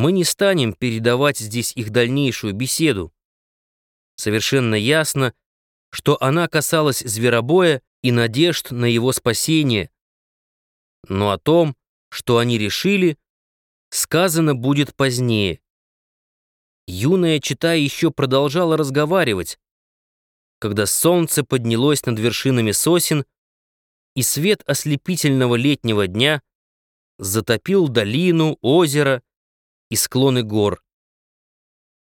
Мы не станем передавать здесь их дальнейшую беседу. Совершенно ясно, что она касалась зверобоя и надежд на его спасение. Но о том, что они решили, сказано будет позднее. Юная чита еще продолжала разговаривать, когда солнце поднялось над вершинами сосен, и свет ослепительного летнего дня затопил долину, озеро и склоны гор.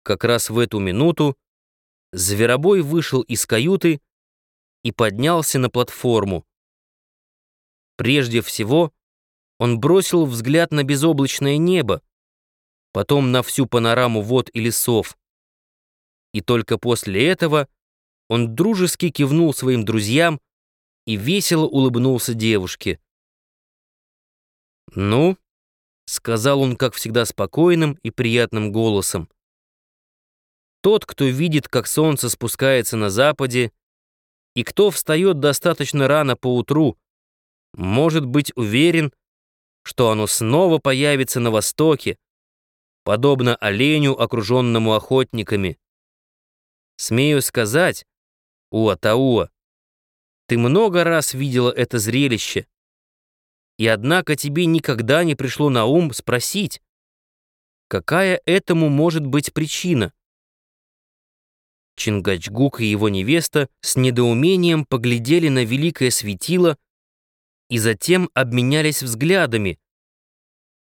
Как раз в эту минуту Зверобой вышел из каюты и поднялся на платформу. Прежде всего, он бросил взгляд на безоблачное небо, потом на всю панораму вод и лесов. И только после этого он дружески кивнул своим друзьям и весело улыбнулся девушке. «Ну?» — сказал он, как всегда, спокойным и приятным голосом. «Тот, кто видит, как солнце спускается на западе, и кто встает достаточно рано по утру, может быть уверен, что оно снова появится на востоке, подобно оленю, окруженному охотниками. Смею сказать, Уатауа, ты много раз видела это зрелище, и однако тебе никогда не пришло на ум спросить, какая этому может быть причина. Чингачгук и его невеста с недоумением поглядели на великое светило и затем обменялись взглядами,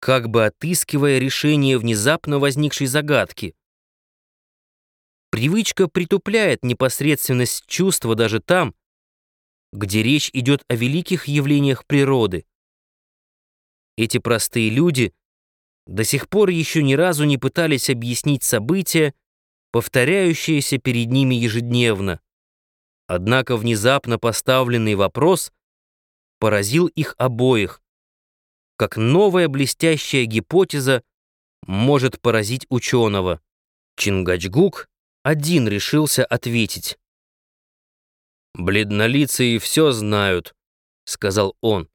как бы отыскивая решение внезапно возникшей загадки. Привычка притупляет непосредственность чувства даже там, где речь идет о великих явлениях природы. Эти простые люди до сих пор еще ни разу не пытались объяснить события, повторяющиеся перед ними ежедневно. Однако внезапно поставленный вопрос поразил их обоих, как новая блестящая гипотеза может поразить ученого. Чингачгук один решился ответить. «Бледнолицые все знают», — сказал он.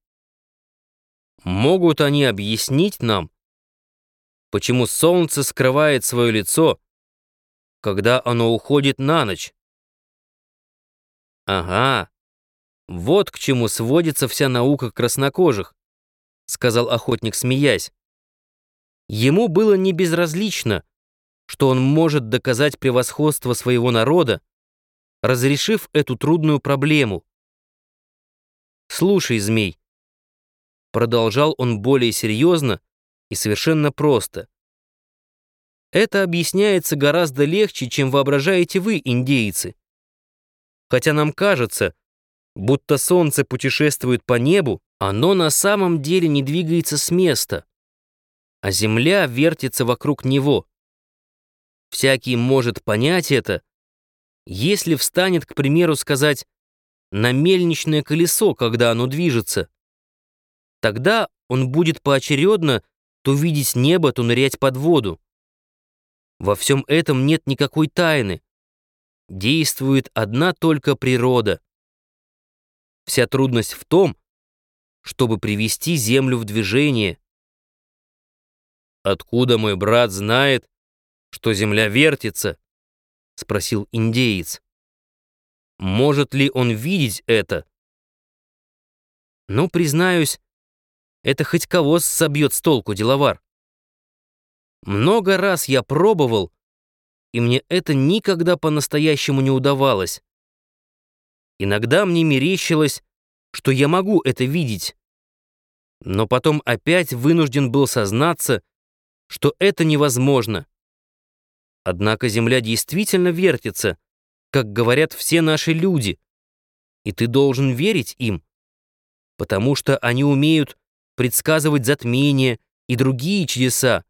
«Могут они объяснить нам, почему солнце скрывает свое лицо, когда оно уходит на ночь?» «Ага, вот к чему сводится вся наука краснокожих. — сказал охотник, смеясь. Ему было не безразлично, что он может доказать превосходство своего народа, разрешив эту трудную проблему. «Слушай, змей», — продолжал он более серьезно и совершенно просто. «Это объясняется гораздо легче, чем воображаете вы, индейцы. Хотя нам кажется, будто солнце путешествует по небу, оно на самом деле не двигается с места, а Земля вертится вокруг него. Всякий может понять это, если встанет, к примеру, сказать на мельничное колесо, когда оно движется. Тогда он будет поочередно то видеть небо, то нырять под воду. Во всем этом нет никакой тайны. Действует одна только природа. Вся трудность в том, чтобы привести землю в движение. «Откуда мой брат знает, что земля вертится?» — спросил индеец. «Может ли он видеть это?» «Ну, признаюсь, это хоть кого собьет с толку, деловар. Много раз я пробовал, и мне это никогда по-настоящему не удавалось. Иногда мне мерещилось, что я могу это видеть. Но потом опять вынужден был сознаться, что это невозможно. Однако Земля действительно вертится, как говорят все наши люди, и ты должен верить им, потому что они умеют предсказывать затмения и другие чудеса,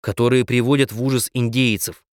которые приводят в ужас индейцев.